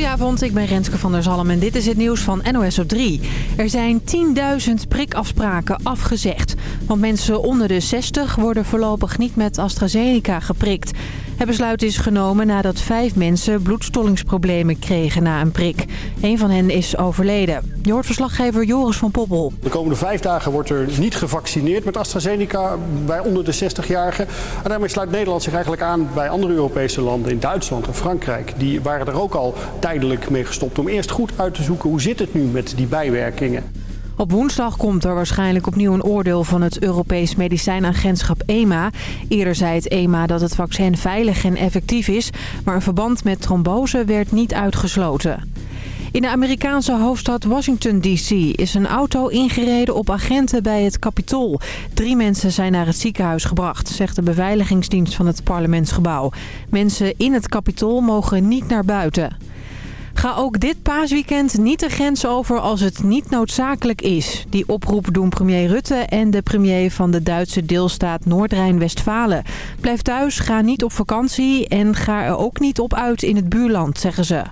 Goedenavond, ik ben Renske van der Zalm en dit is het nieuws van NOS op 3. Er zijn 10.000 prikafspraken afgezegd. Want mensen onder de 60 worden voorlopig niet met AstraZeneca geprikt. Het besluit is genomen nadat vijf mensen bloedstollingsproblemen kregen na een prik. Een van hen is overleden. Je hoort verslaggever Joris van Poppel. De komende vijf dagen wordt er niet gevaccineerd met AstraZeneca bij onder de 60-jarigen. En daarmee sluit Nederland zich eigenlijk aan bij andere Europese landen. In Duitsland en Frankrijk. Die waren er ook al tijdelijk mee gestopt om eerst goed uit te zoeken hoe zit het nu met die bijwerkingen. Op woensdag komt er waarschijnlijk opnieuw een oordeel van het Europees Medicijnagentschap EMA. Eerder zei het EMA dat het vaccin veilig en effectief is, maar een verband met trombose werd niet uitgesloten. In de Amerikaanse hoofdstad Washington D.C. is een auto ingereden op agenten bij het Capitool. Drie mensen zijn naar het ziekenhuis gebracht, zegt de beveiligingsdienst van het parlementsgebouw. Mensen in het Capitool mogen niet naar buiten. Ga ook dit paasweekend niet de grens over als het niet noodzakelijk is. Die oproep doen premier Rutte en de premier van de Duitse deelstaat Noord-Rijn-Westfalen. Blijf thuis, ga niet op vakantie en ga er ook niet op uit in het buurland, zeggen ze.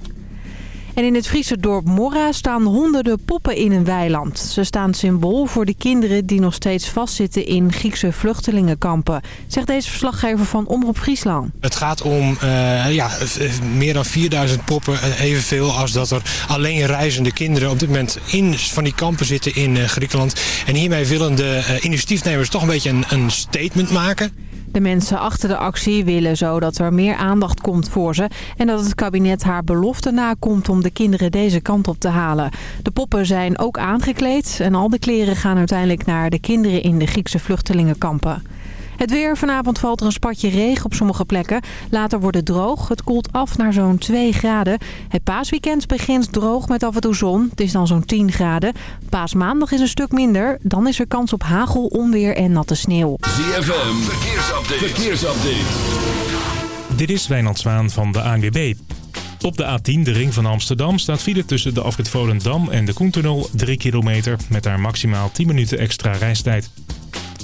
En in het Friese dorp Morra staan honderden poppen in een weiland. Ze staan symbool voor de kinderen die nog steeds vastzitten in Griekse vluchtelingenkampen. Zegt deze verslaggever van Omroep Friesland. Het gaat om uh, ja, meer dan 4000 poppen, eh, evenveel als dat er alleen reizende kinderen op dit moment in van die kampen zitten in uh, Griekenland. En hiermee willen de initiatiefnemers toch een beetje een, een statement maken. De mensen achter de actie willen zo dat er meer aandacht komt voor ze... en dat het kabinet haar belofte nakomt om de kinderen deze kant op te halen. De poppen zijn ook aangekleed en al de kleren gaan uiteindelijk naar de kinderen in de Griekse vluchtelingenkampen. Het weer. Vanavond valt er een spatje regen op sommige plekken. Later wordt het droog. Het koelt af naar zo'n 2 graden. Het paasweekend begint droog met af en toe zon. Het is dan zo'n 10 graden. Paasmaandag is een stuk minder. Dan is er kans op hagel, onweer en natte sneeuw. ZFM. Verkeersupdate. Verkeersupdate. Dit is Wijnand Zwaan van de ANWB. Op de A10, de ring van Amsterdam, staat file tussen de afrit Volendam en de Koentunnel 3 kilometer... met daar maximaal 10 minuten extra reistijd.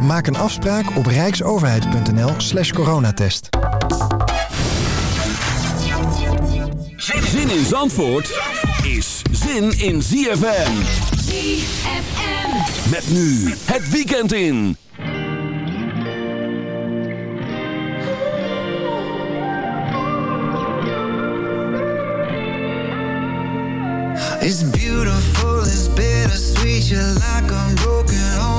Maak een afspraak op rijksoverheid.nl slash coronatest. Zin in Zandvoort is zin in ZFM. ZFM. Met nu het weekend in. It's beautiful, it's bittersweet You're like a broken home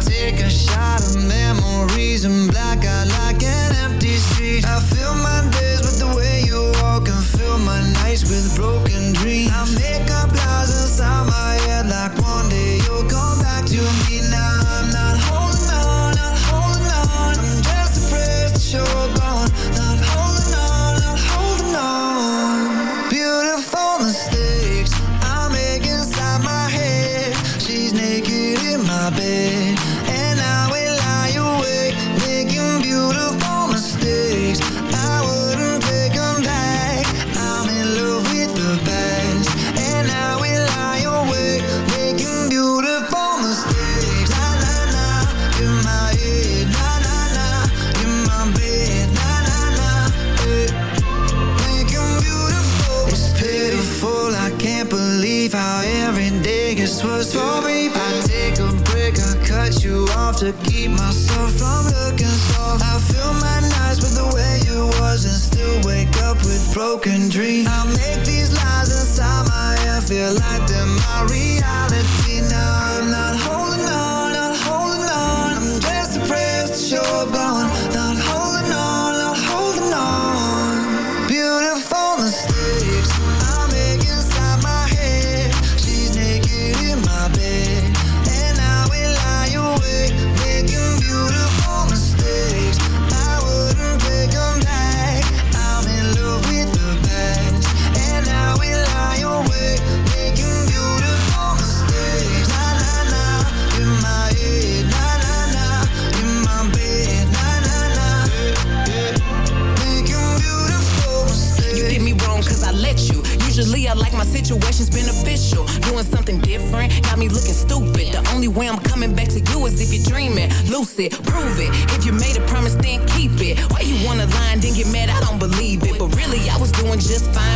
take a shot of memories And black out like an empty street I fill my days with the way you walk And fill my nights with broken dreams. I make up situation's beneficial. Doing something different, got me looking stupid. The only way I'm coming back to you is if you're dreaming. Lucid, prove it. If you made a promise, then keep it. Why you wanna lie and then get mad? I don't believe it. But really, I was doing just fine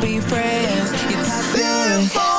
Be friends. You're. Beautiful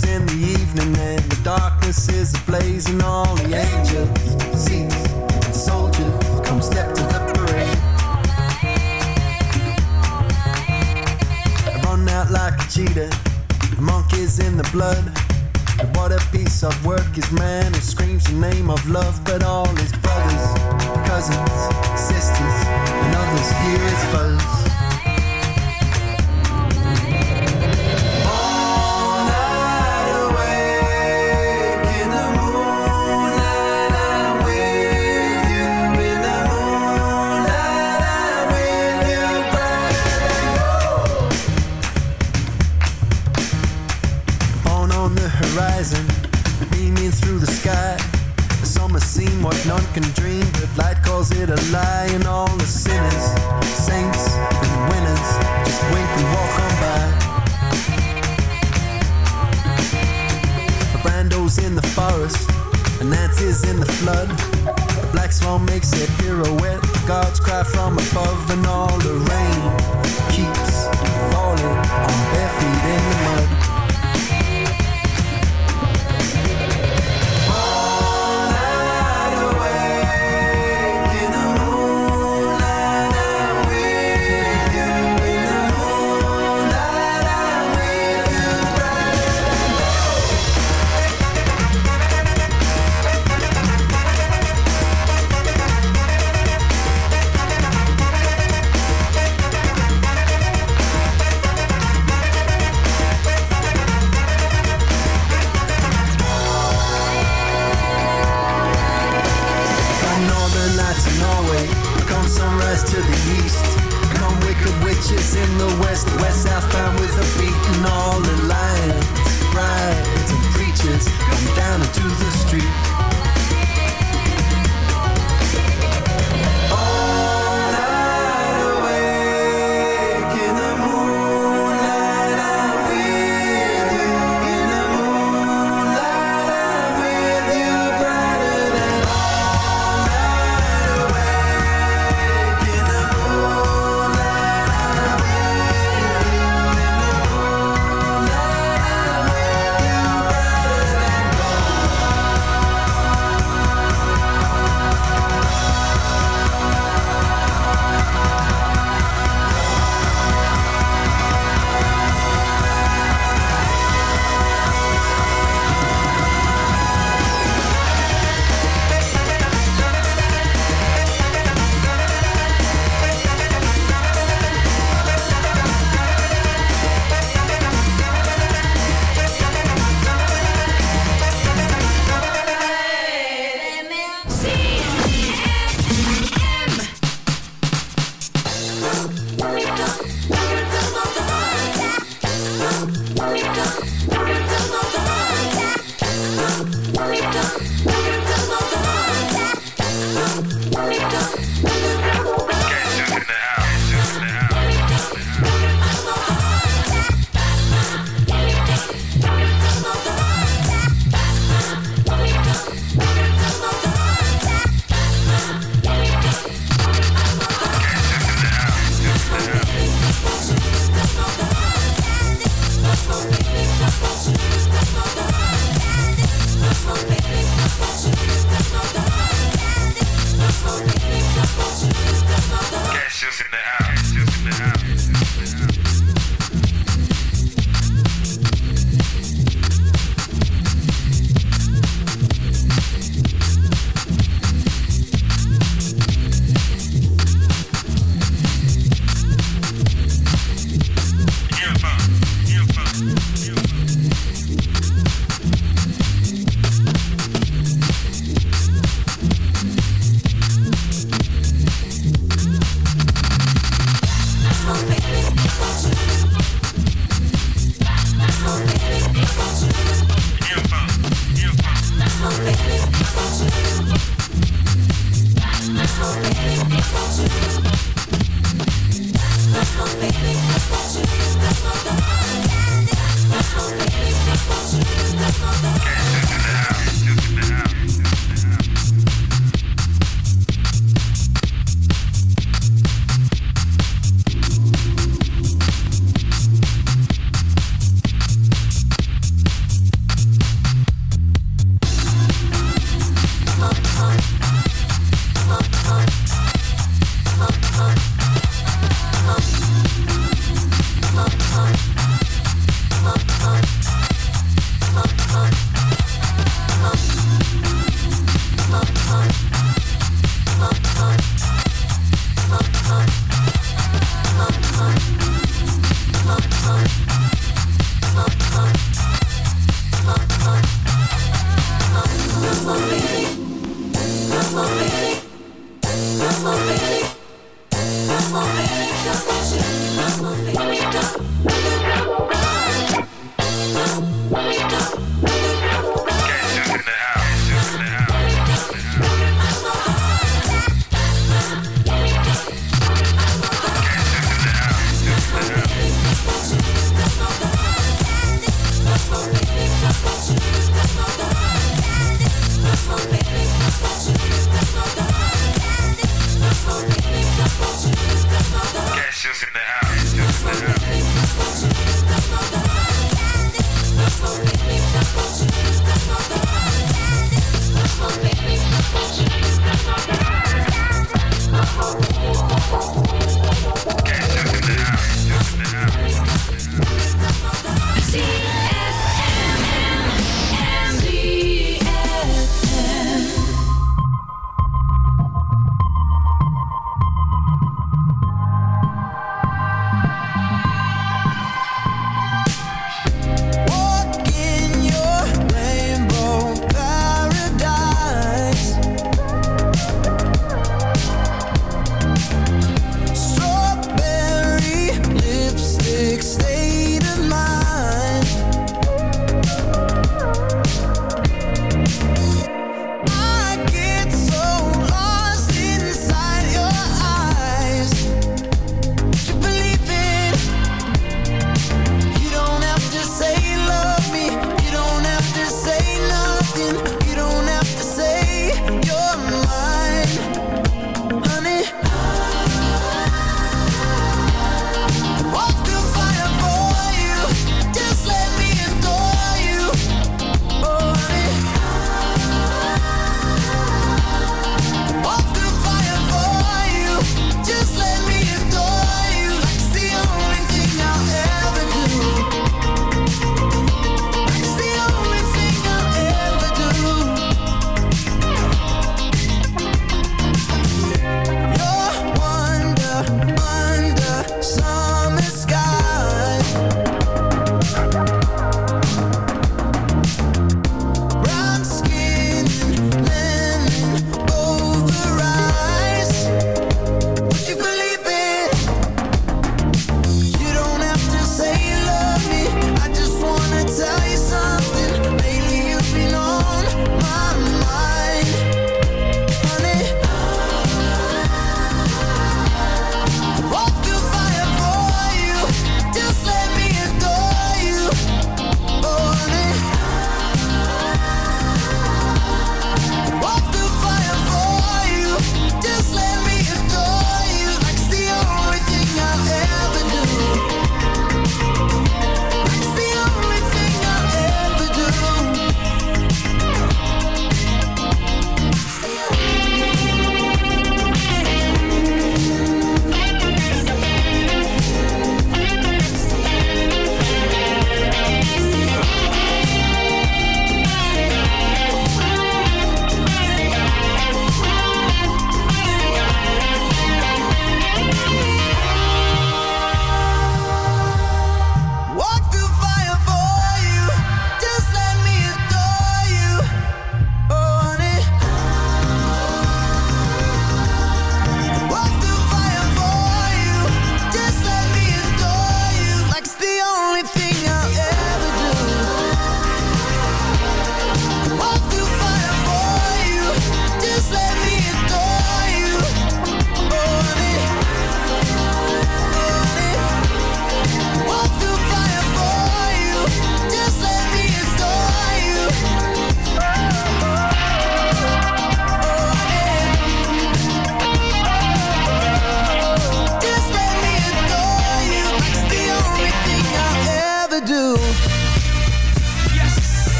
three in the evening, and the darkness is ablaze, and all the angels, seats, soldiers come step to the parade. I run out like a cheetah, the monkeys in the blood. And what a piece of work is man who screams the name of love, but all his brothers, cousins, sisters, and others hear his fuzz.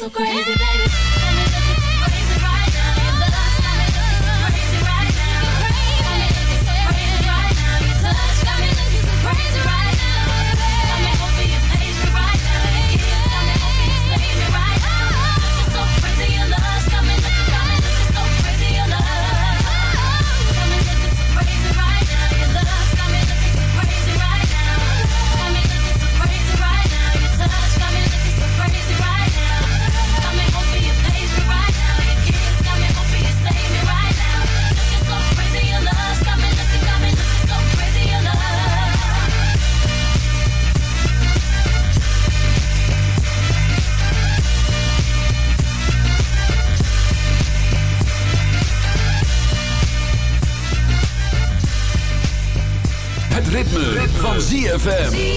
so crazy, baby. ZFM.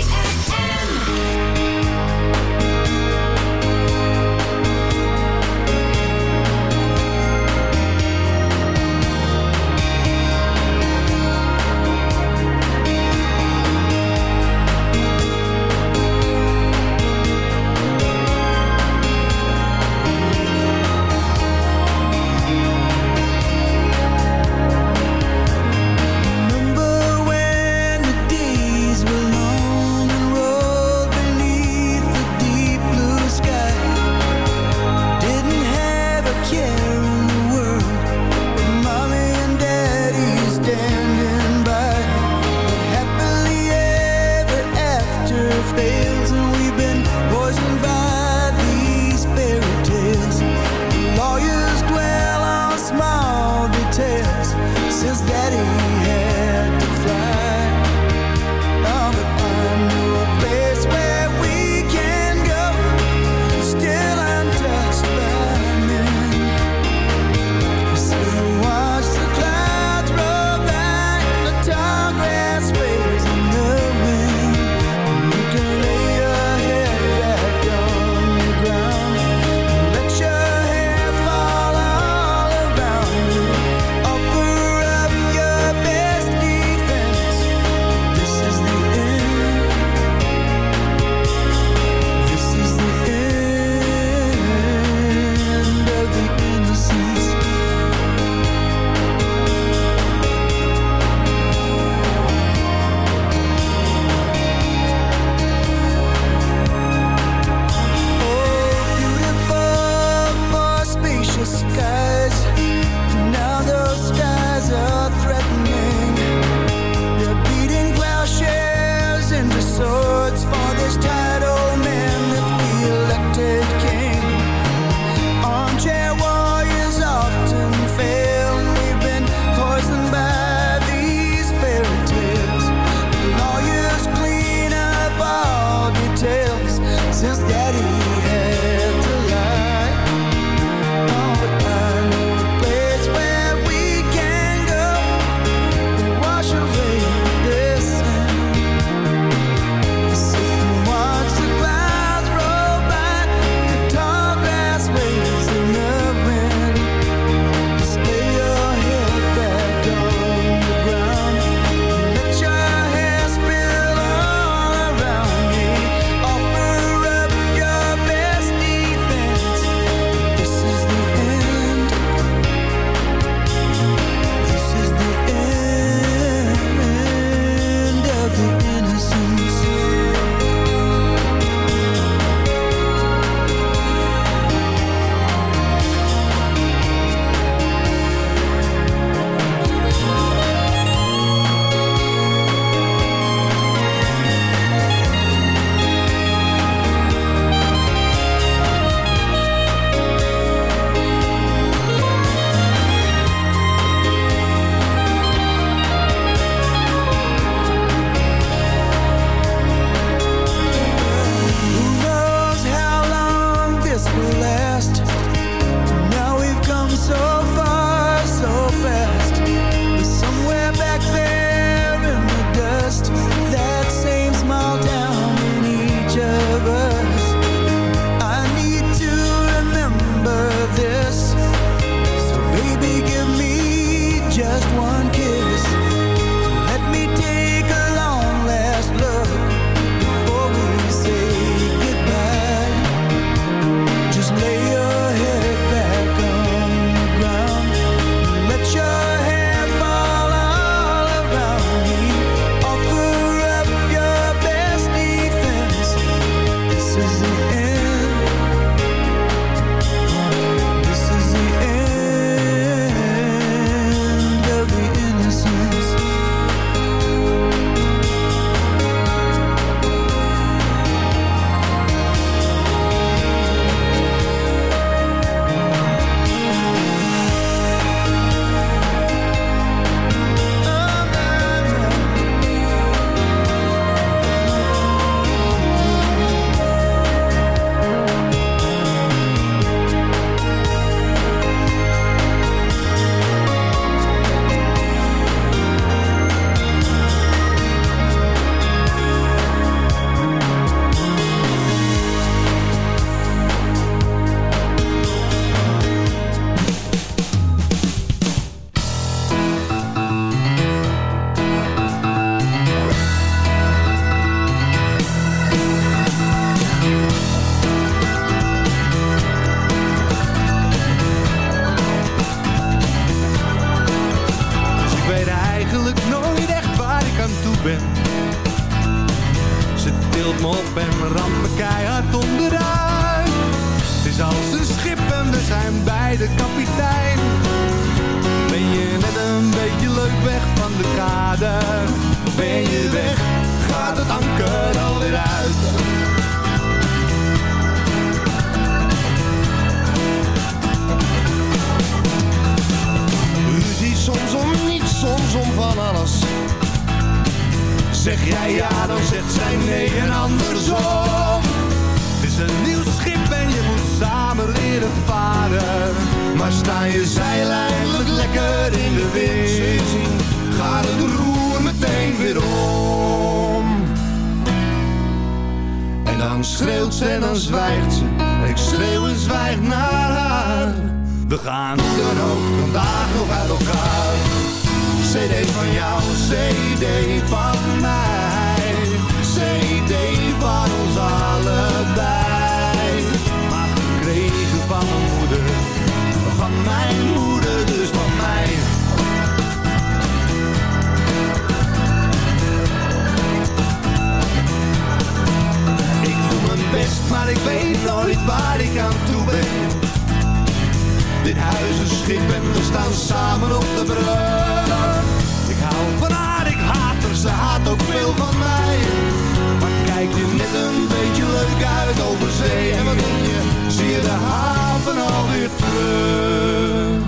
terug.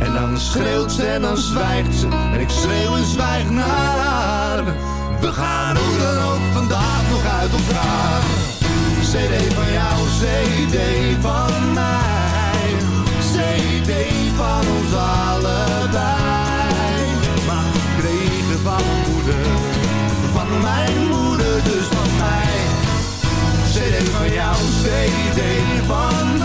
En dan schreeuwt ze en dan zwijgt ze. En ik schreeuw en zwijg naar haar. We gaan hoe dan ook vandaag nog uit elkaar. CD van jou, CD van mij. CD van ons allebei. Maar kreeg van moeder, van mijn moeder dus CD van jou, CD van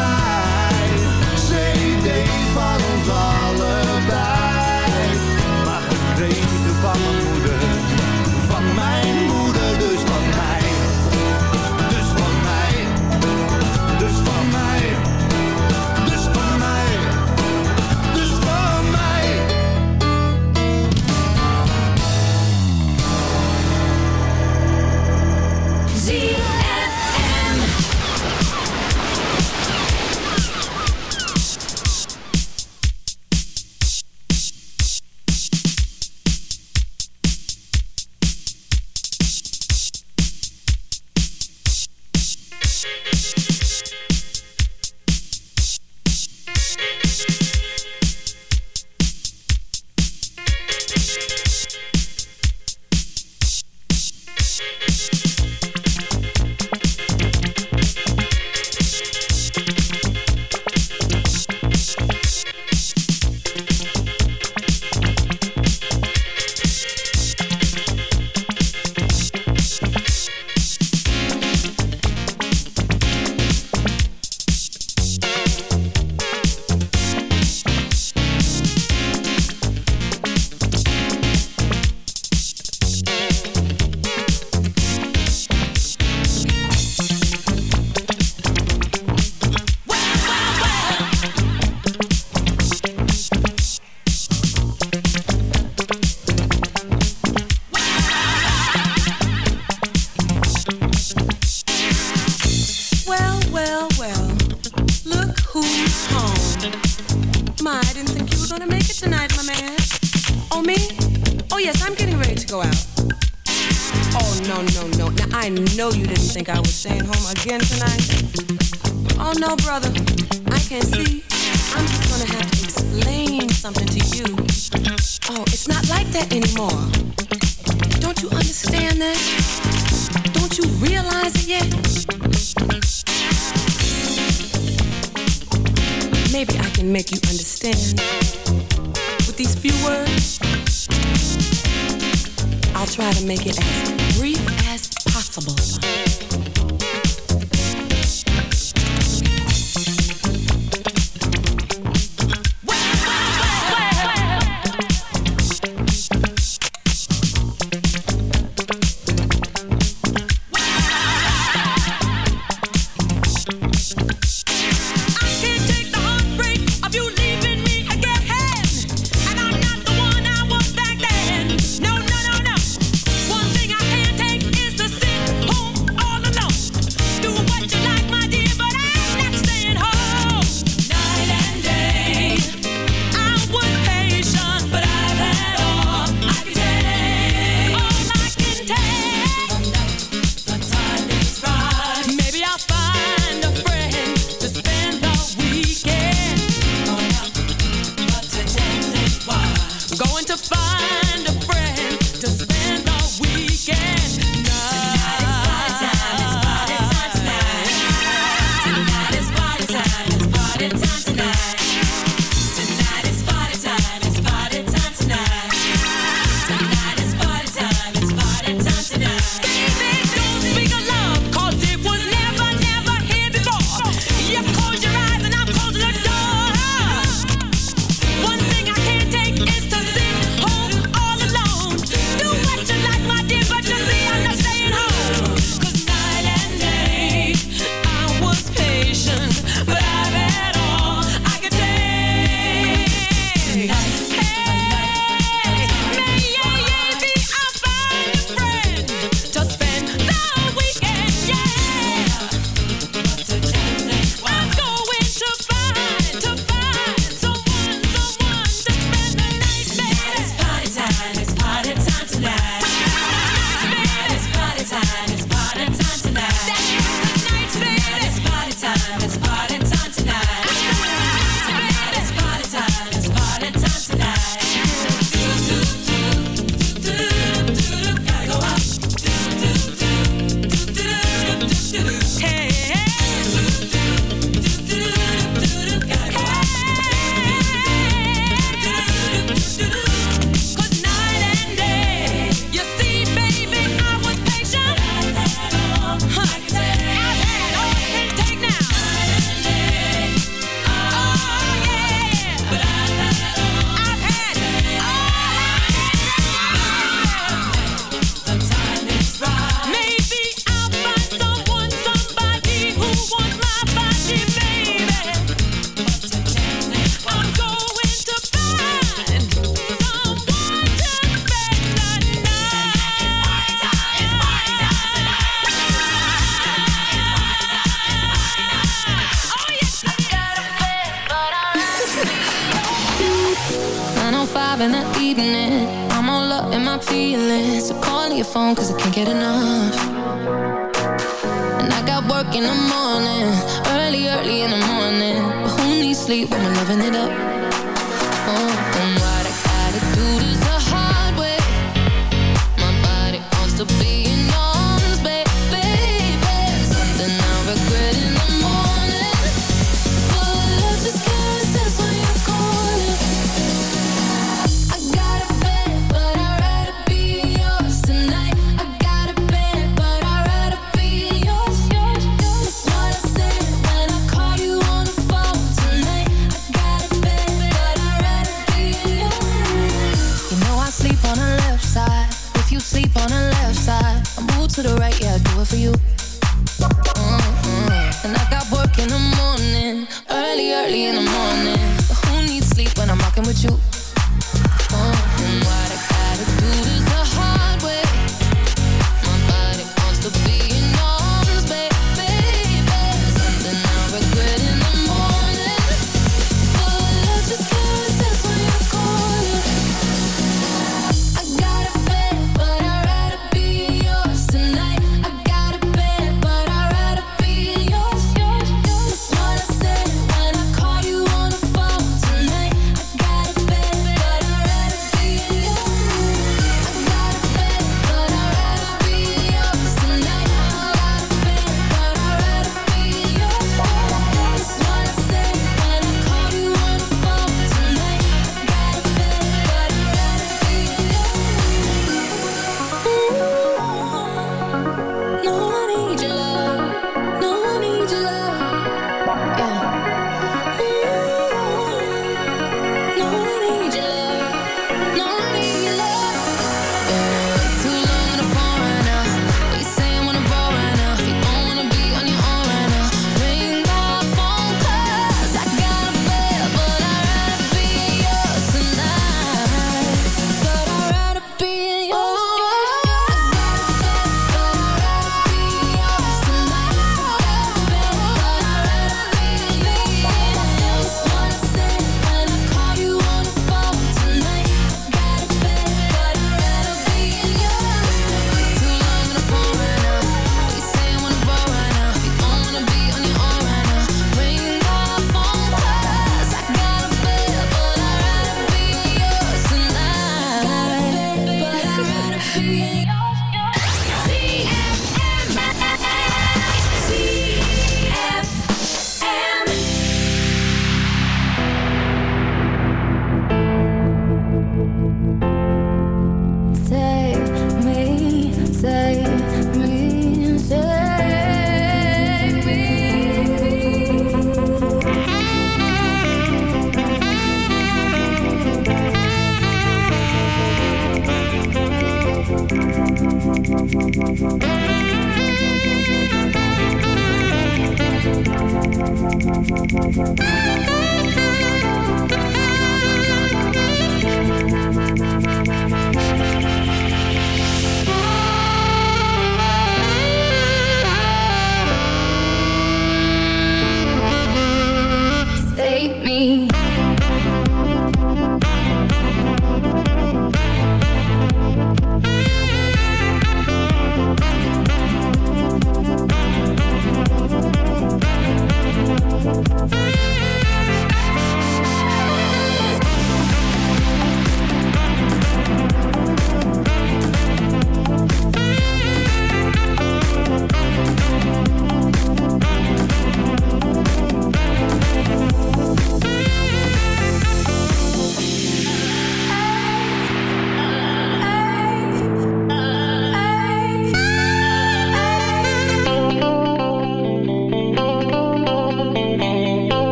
Save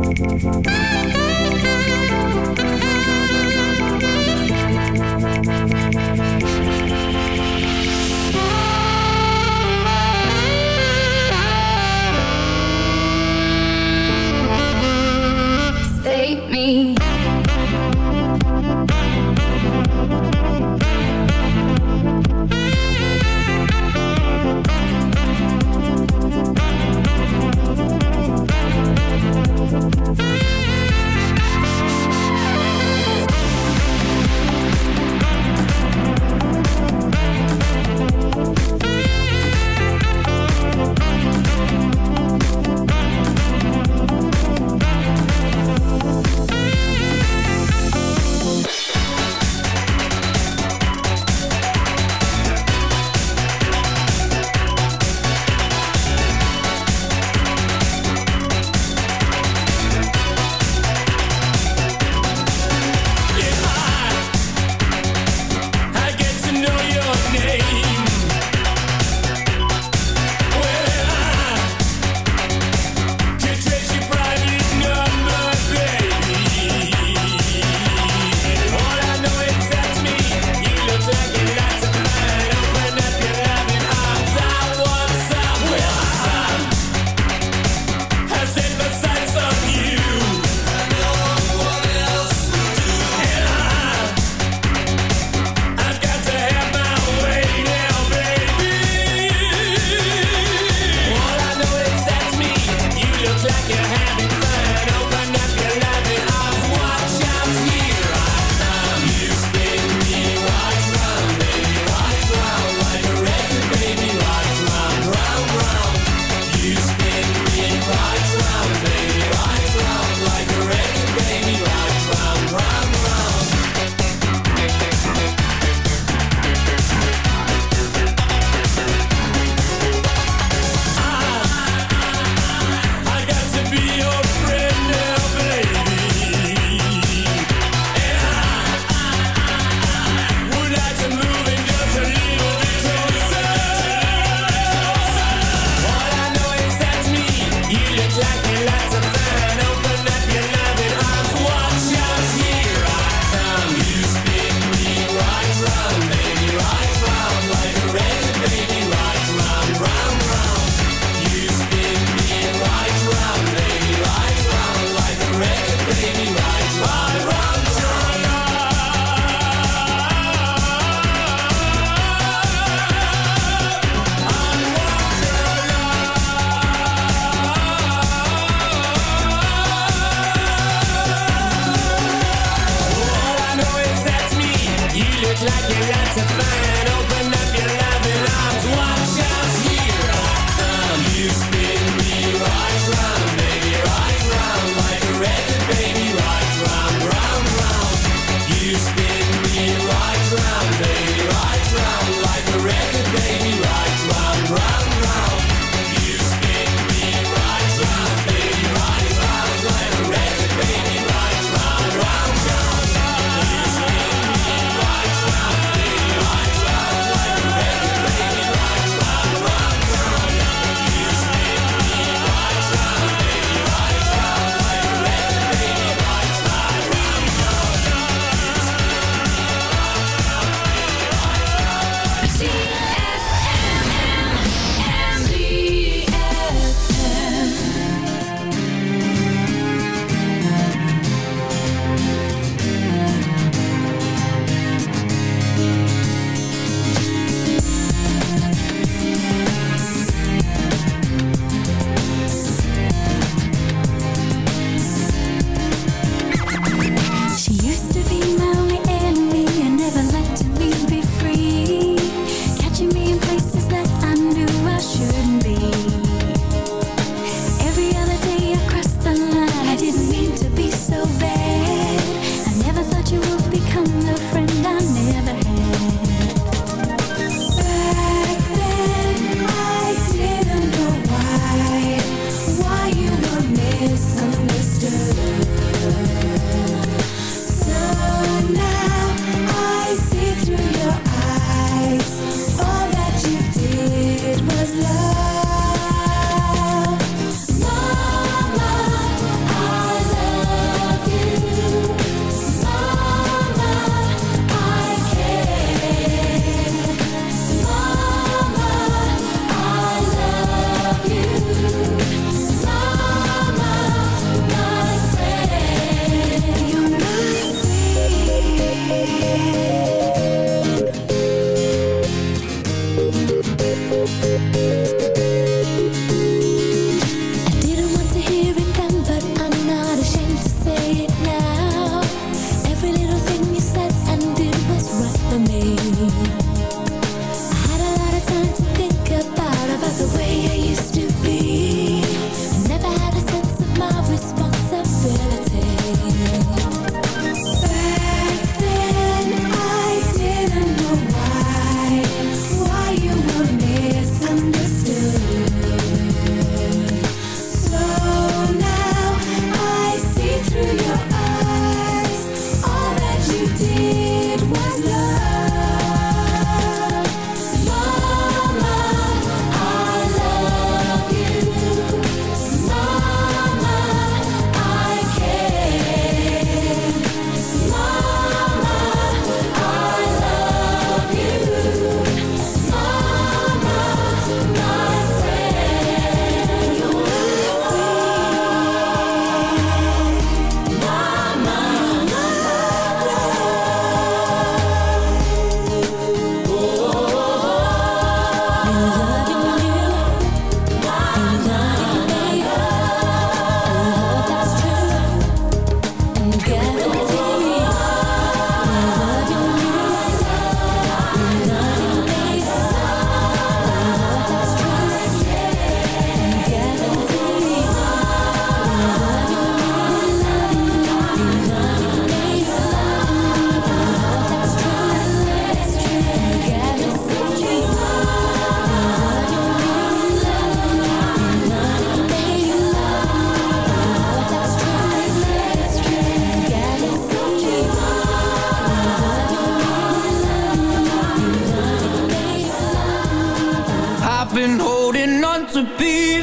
嗯。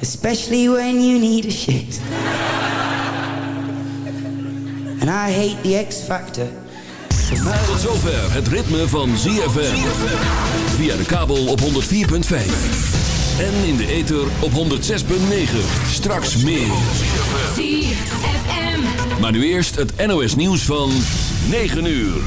especially when you need a shit. And I hate the X Factor. Tot zover het ritme van ZFM. Via de kabel op 104.5. En in de ether op 106.9. Straks meer. ZFM. Maar nu eerst het NOS nieuws van 9 uur.